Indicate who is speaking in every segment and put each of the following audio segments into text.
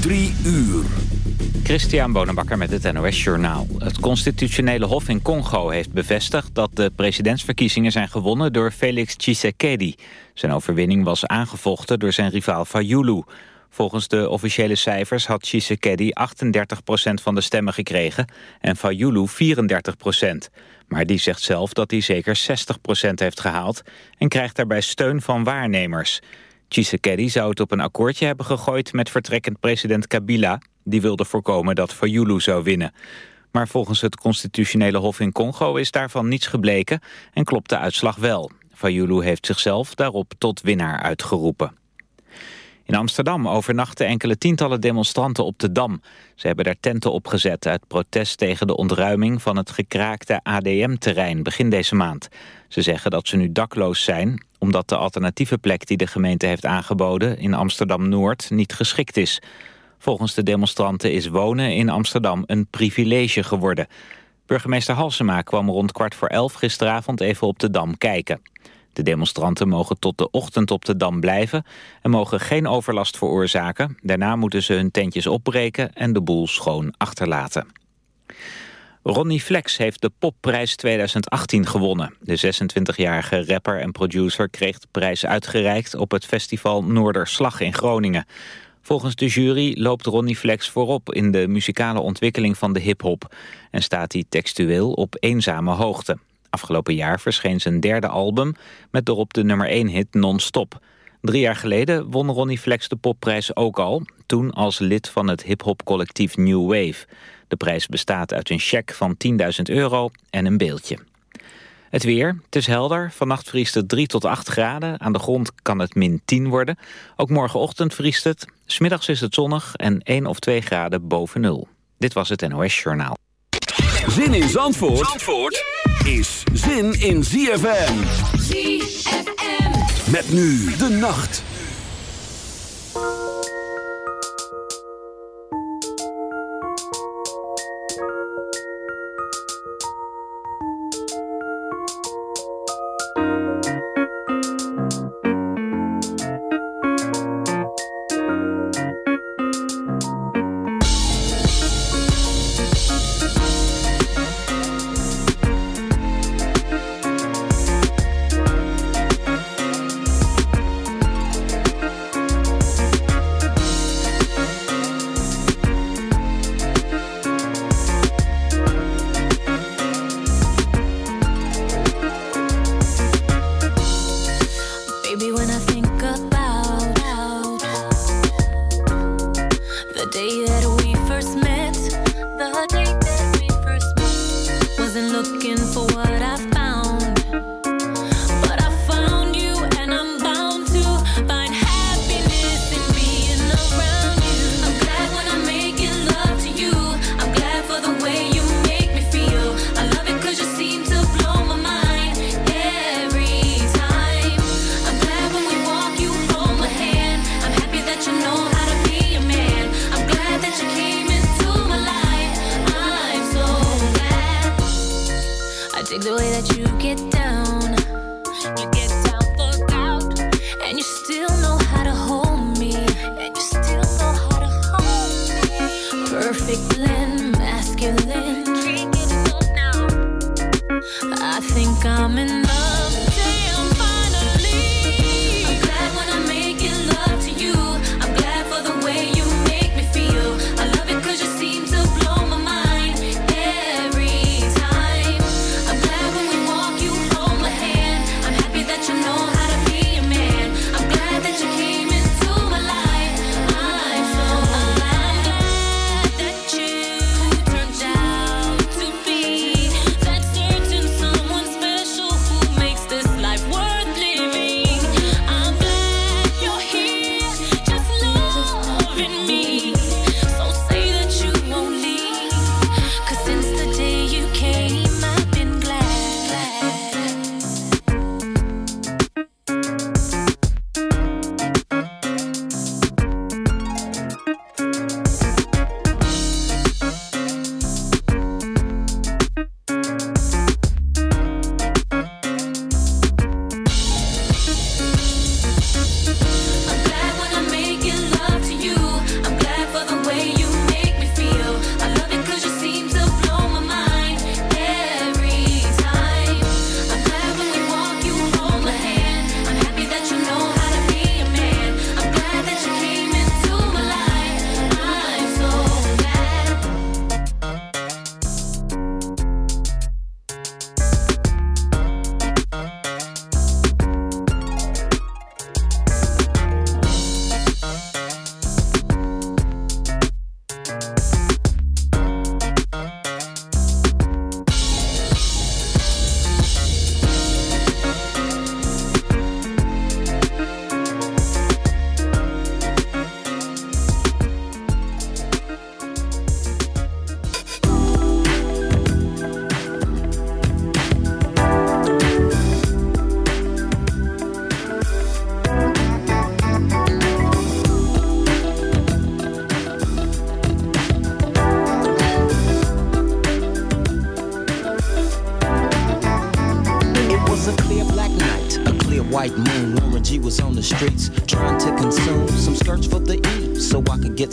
Speaker 1: Drie uur.
Speaker 2: Christian Bonenbakker met het NOS Journaal. Het constitutionele hof in Congo heeft bevestigd... dat de presidentsverkiezingen zijn gewonnen door Felix Tshisekedi. Zijn overwinning was aangevochten door zijn rivaal Fayulu. Volgens de officiële cijfers had Tshisekedi 38% van de stemmen gekregen... en Fayulu 34% Maar die zegt zelf dat hij zeker 60% heeft gehaald... en krijgt daarbij steun van waarnemers... Tshisekedi zou het op een akkoordje hebben gegooid met vertrekkend president Kabila. Die wilde voorkomen dat Fayulu zou winnen. Maar volgens het constitutionele hof in Congo is daarvan niets gebleken en klopt de uitslag wel. Fayulu heeft zichzelf daarop tot winnaar uitgeroepen. In Amsterdam overnachten enkele tientallen demonstranten op de Dam. Ze hebben daar tenten opgezet uit protest tegen de ontruiming van het gekraakte ADM-terrein begin deze maand. Ze zeggen dat ze nu dakloos zijn omdat de alternatieve plek die de gemeente heeft aangeboden in Amsterdam-Noord niet geschikt is. Volgens de demonstranten is wonen in Amsterdam een privilege geworden. Burgemeester Halsema kwam rond kwart voor elf gisteravond even op de Dam kijken. De demonstranten mogen tot de ochtend op de Dam blijven en mogen geen overlast veroorzaken. Daarna moeten ze hun tentjes opbreken en de boel schoon achterlaten. Ronnie Flex heeft de Popprijs 2018 gewonnen. De 26-jarige rapper en producer kreeg de prijs uitgereikt op het festival Noorderslag in Groningen. Volgens de jury loopt Ronnie Flex voorop in de muzikale ontwikkeling van de hip-hop en staat hij textueel op eenzame hoogte. Afgelopen jaar verscheen zijn derde album met erop de nummer 1 hit Non-Stop. Drie jaar geleden won Ronnie Flex de popprijs ook al, toen als lid van het hip-hop collectief New Wave. De prijs bestaat uit een cheque van 10.000 euro en een beeldje. Het weer, het is helder. Vannacht vriest het 3 tot 8 graden. Aan de grond kan het min 10 worden. Ook morgenochtend vriest het. Smiddags is het zonnig en 1 of 2 graden boven nul. Dit was het NOS Journaal.
Speaker 1: Zin in Zandvoort, Zandvoort is zin in ZFM.
Speaker 3: ZFM.
Speaker 1: Met nu de nacht.
Speaker 4: Perfect blend,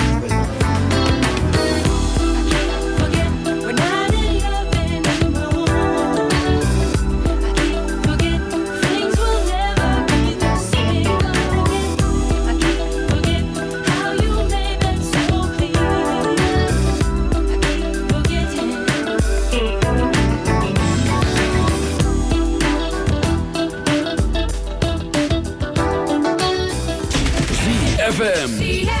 Speaker 1: ZFM.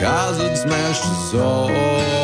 Speaker 1: Cause it
Speaker 5: smashed us soul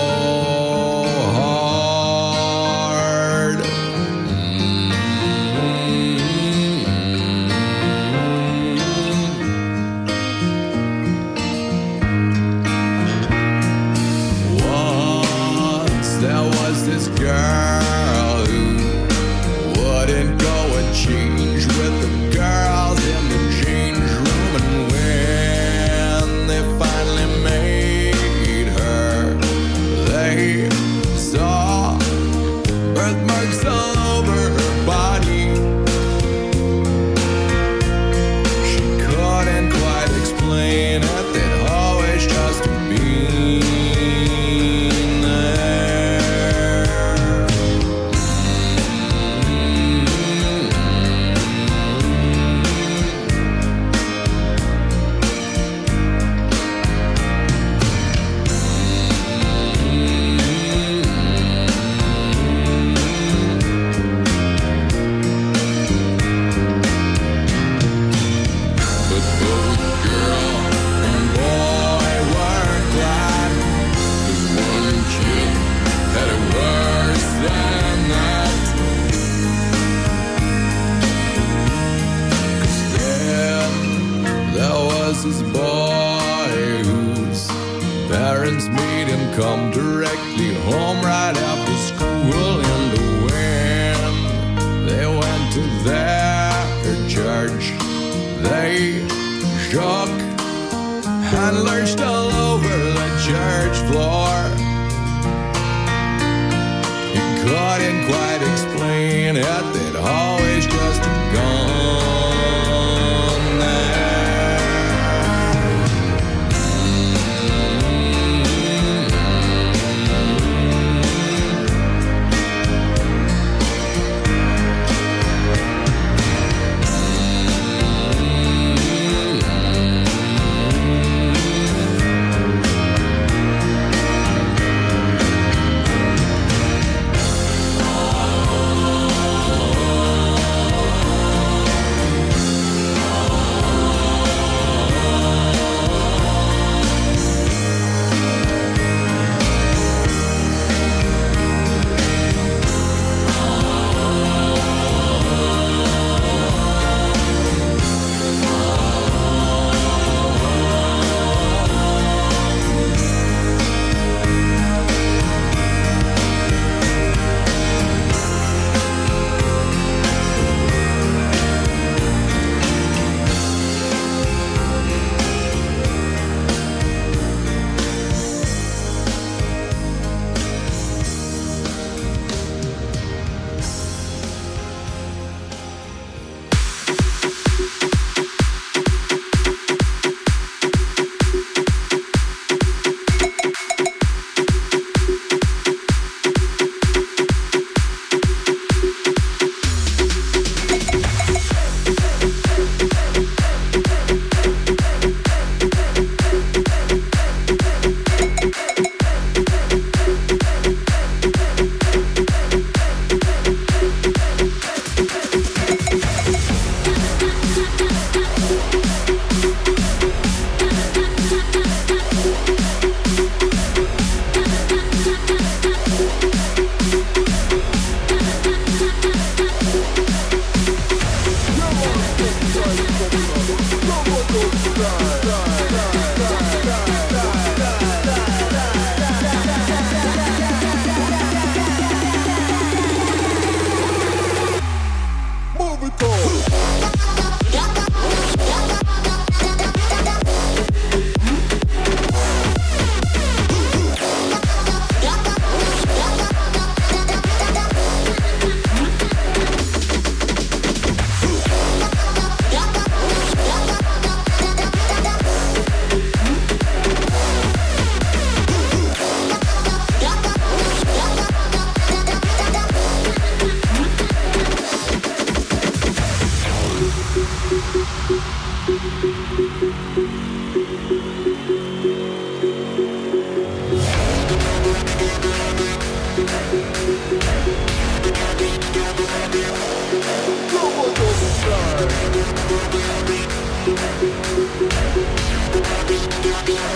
Speaker 5: come directly home right after school.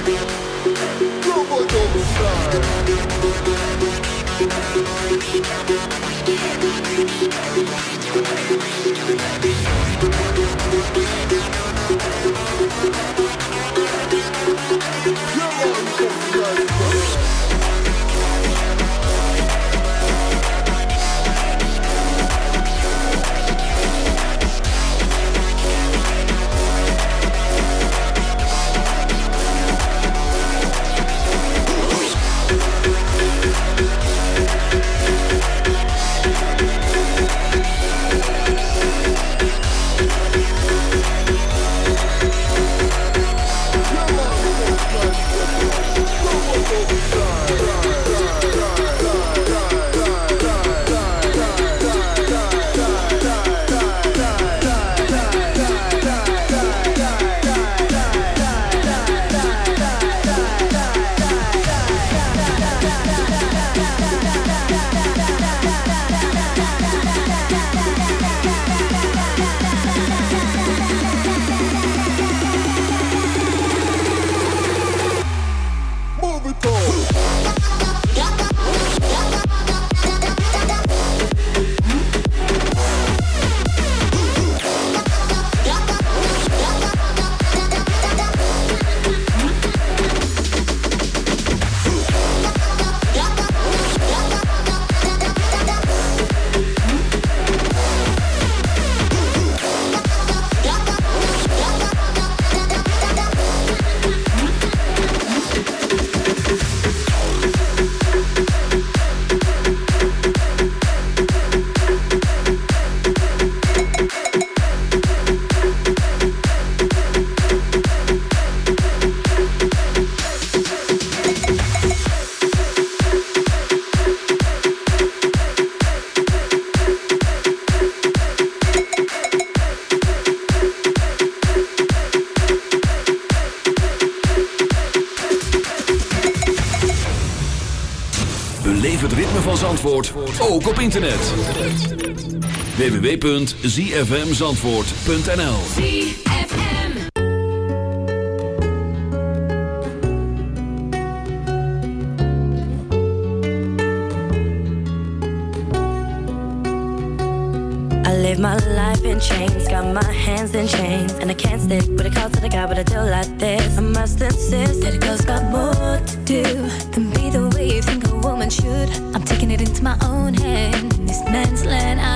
Speaker 1: Thank www.zfmzandvoort.nl
Speaker 6: I live my life in chains, got my hands in chains, and I can't stick with a call to the guy, but I do like this. I must insist that a girl's got more to do than be the way you think a woman should. I'm taking it into my own hand in this man's land. I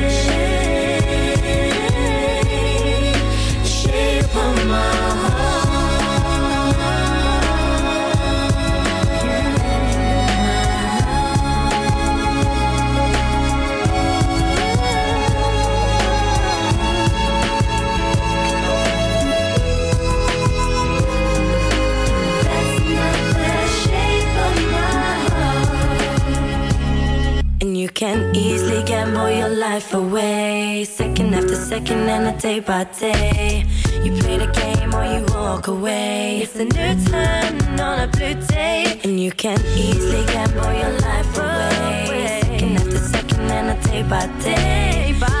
Speaker 6: can easily gamble your life away. Second after second and a day by day. You play the game or you walk away. It's a new turn on a blue day. And you can easily gamble your life away. Second after second and a day by day.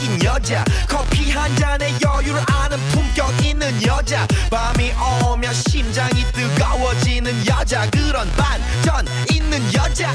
Speaker 7: 긴
Speaker 8: 여자. 커피 한 잔에 여유를 아는 품격 있는 여자. 밤이 오면 심장이 뜨거워지는 여자. 그런 반전 있는 여자.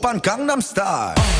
Speaker 8: Oppan Gangnam Style.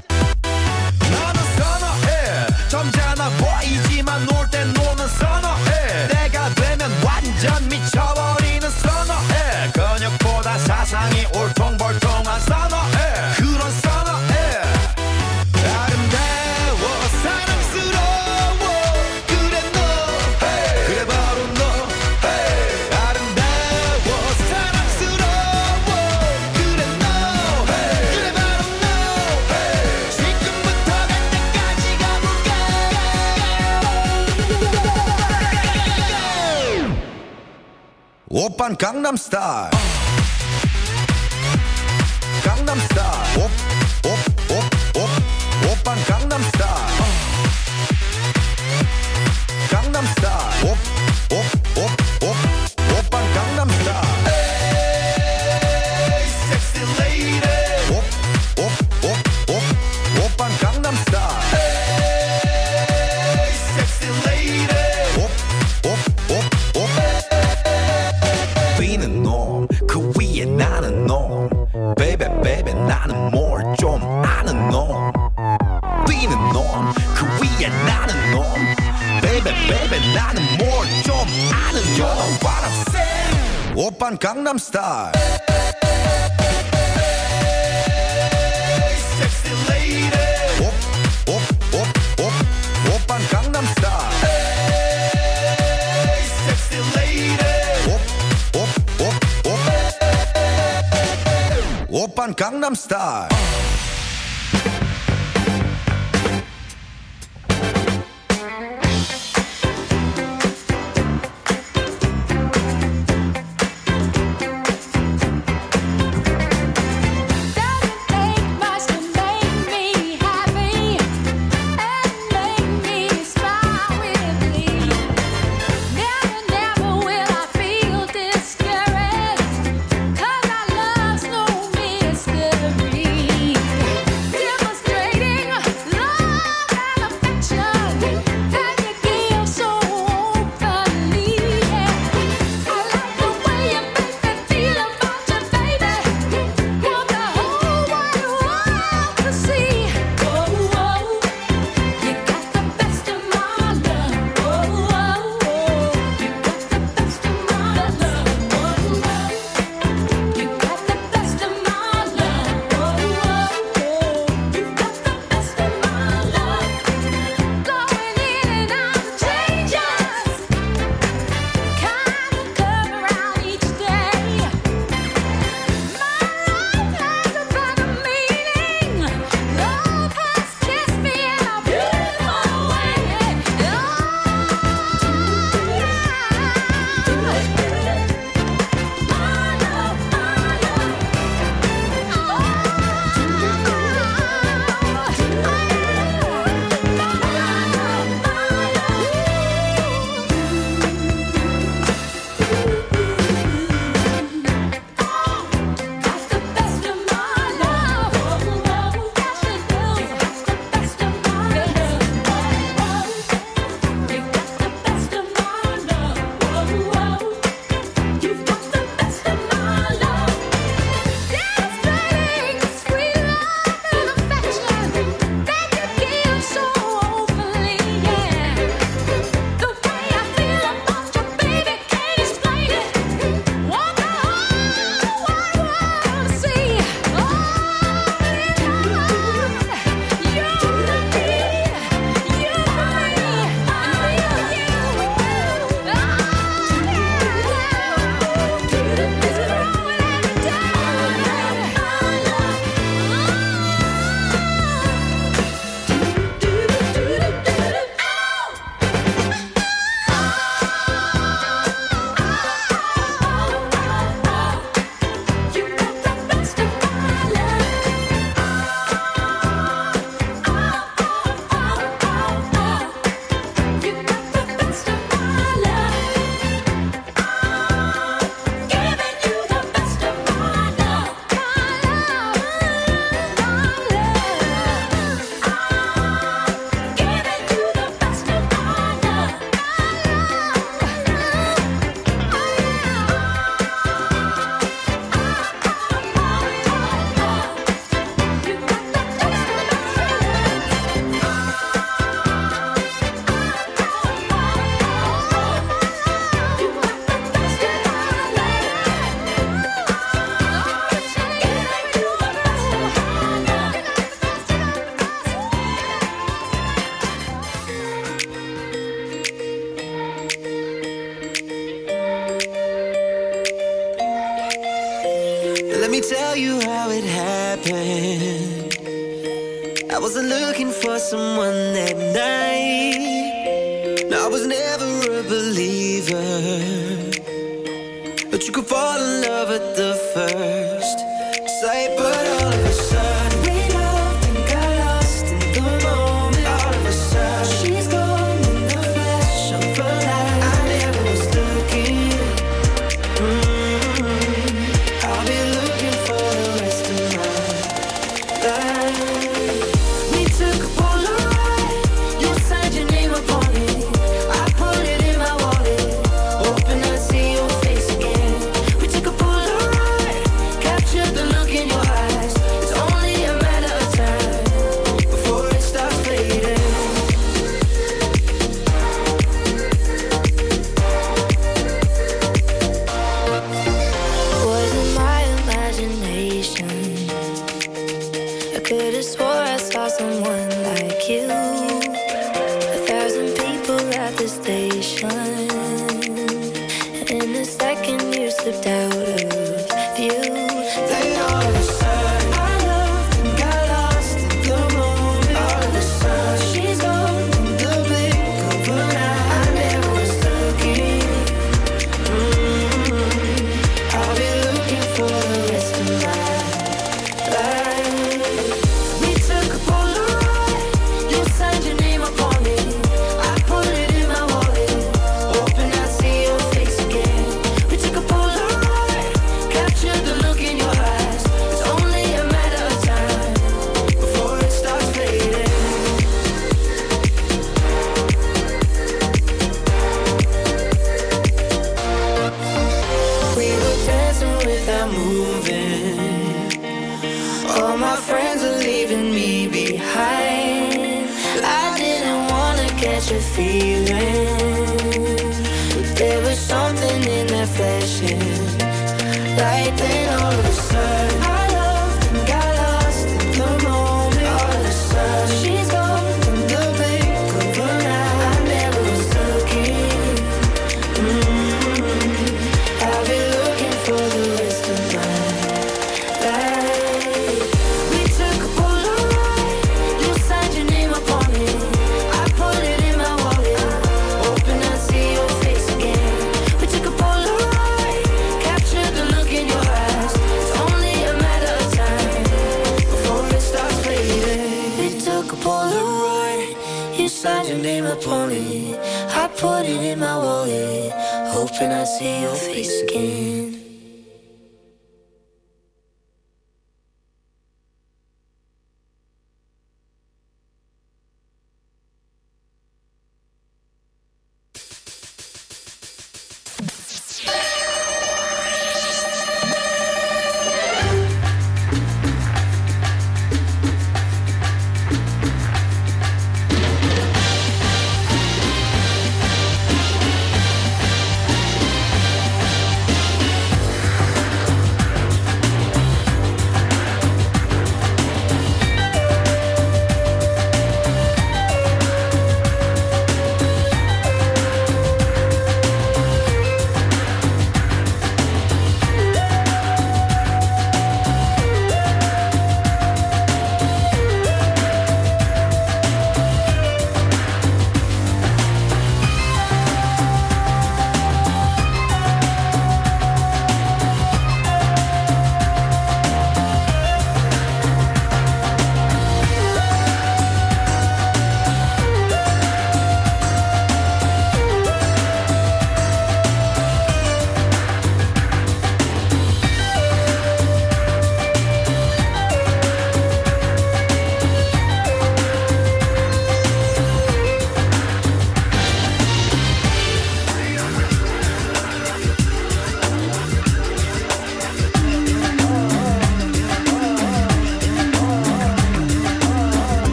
Speaker 9: Gangnam
Speaker 3: Style.
Speaker 10: Gangnam Style